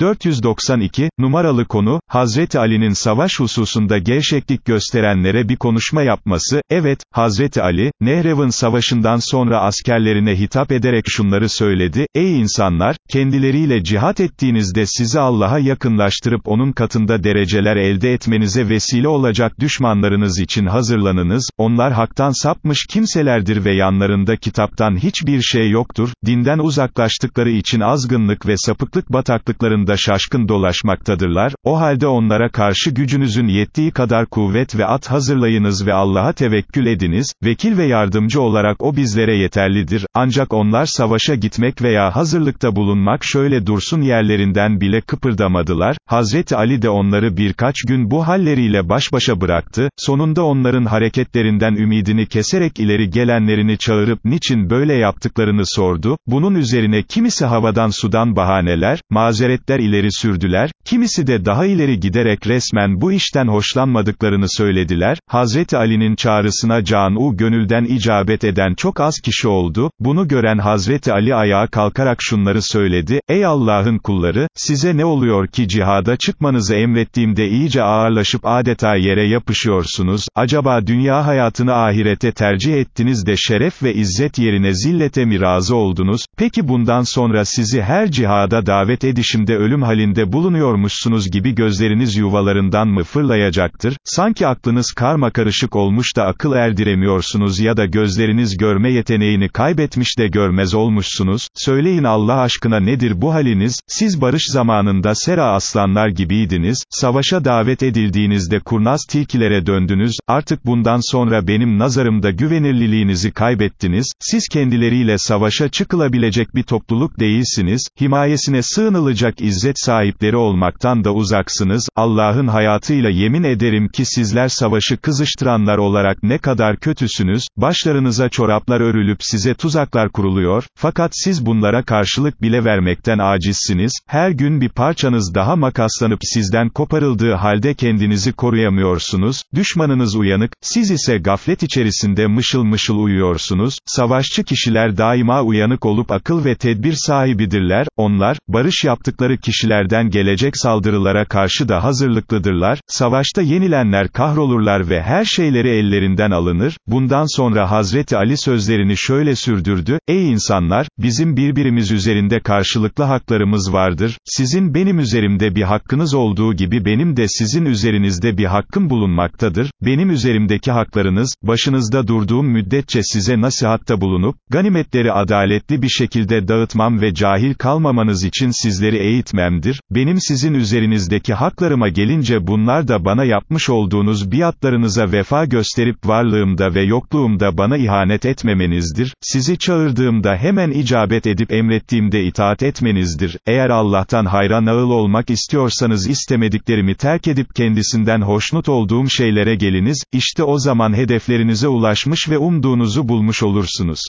492, numaralı konu, Hazreti Ali'nin savaş hususunda gevşeklik gösterenlere bir konuşma yapması, evet, Hazreti Ali, Nehrev'in savaşından sonra askerlerine hitap ederek şunları söyledi, ey insanlar, kendileriyle cihat ettiğinizde sizi Allah'a yakınlaştırıp onun katında dereceler elde etmenize vesile olacak düşmanlarınız için hazırlanınız, onlar haktan sapmış kimselerdir ve yanlarında kitaptan hiçbir şey yoktur, dinden uzaklaştıkları için azgınlık ve sapıklık bataklıklarında etrafında şaşkın dolaşmaktadırlar, o halde onlara karşı gücünüzün yettiği kadar kuvvet ve at hazırlayınız ve Allah'a tevekkül ediniz, vekil ve yardımcı olarak o bizlere yeterlidir, ancak onlar savaşa gitmek veya hazırlıkta bulunmak şöyle dursun yerlerinden bile kıpırdamadılar, Hazreti Ali de onları birkaç gün bu halleriyle baş başa bıraktı, sonunda onların hareketlerinden ümidini keserek ileri gelenlerini çağırıp niçin böyle yaptıklarını sordu, bunun üzerine kimisi havadan sudan bahaneler, mazeretler rivayetler ileri sürdüler, kimisi de daha ileri giderek resmen bu işten hoşlanmadıklarını söylediler, Hazreti Ali'nin çağrısına canu gönülden icabet eden çok az kişi oldu, bunu gören Hazreti Ali ayağa kalkarak şunları söyledi, ey Allah'ın kulları, size ne oluyor ki cihada çıkmanızı emrettiğimde iyice ağırlaşıp adeta yere yapışıyorsunuz, acaba dünya hayatını ahirete tercih ettiniz de şeref ve izzet yerine zillete mi razı oldunuz, peki bundan sonra sizi her cihada davet edişimde ölüm halinde bulunuyormuşsunuz gibi gözleriniz yuvalarından mı fırlayacaktır, sanki aklınız karma karışık olmuş da akıl erdiremiyorsunuz ya da gözleriniz görme yeteneğini kaybetmiş de görmez olmuşsunuz, söyleyin Allah aşkına nedir bu haliniz, siz barış zamanında sera aslanlar gibiydiniz, savaşa davet edildiğinizde kurnaz tilkilere döndünüz, artık bundan sonra benim nazarımda güvenirliliğinizi kaybettiniz, siz kendileriyle savaşa çıkılabilecek bir topluluk değilsiniz, himayesine sığınılacak iz izzet sahipleri olmaktan da uzaksınız, Allah'ın hayatıyla yemin ederim ki sizler savaşı kızıştıranlar olarak ne kadar kötüsünüz, başlarınıza çoraplar örülüp size tuzaklar kuruluyor, fakat siz bunlara karşılık bile vermekten acizsiniz, her gün bir parçanız daha makaslanıp sizden koparıldığı halde kendinizi koruyamıyorsunuz, düşmanınız uyanık, siz ise gaflet içerisinde mışıl mışıl uyuyorsunuz, savaşçı kişiler daima uyanık olup akıl ve tedbir sahibidirler, onlar, barış yaptıkları kişilerden gelecek saldırılara karşı da hazırlıklıdırlar, savaşta yenilenler kahrolurlar ve her şeyleri ellerinden alınır, bundan sonra Hazreti Ali sözlerini şöyle sürdürdü, ey insanlar, bizim birbirimiz üzerinde karşılıklı haklarımız vardır, sizin benim üzerimde bir hakkınız olduğu gibi benim de sizin üzerinizde bir hakkım bulunmaktadır, benim üzerimdeki haklarınız, başınızda durduğum müddetçe size nasihatta bulunup, ganimetleri adaletli bir şekilde dağıtmam ve cahil kalmamanız için sizleri eğitmem, etmemdir, benim sizin üzerinizdeki haklarıma gelince bunlar da bana yapmış olduğunuz biatlarınıza vefa gösterip varlığımda ve yokluğumda bana ihanet etmemenizdir, sizi çağırdığımda hemen icabet edip emrettiğimde itaat etmenizdir, eğer Allah'tan hayra naıl olmak istiyorsanız istemediklerimi terk edip kendisinden hoşnut olduğum şeylere geliniz, işte o zaman hedeflerinize ulaşmış ve umduğunuzu bulmuş olursunuz.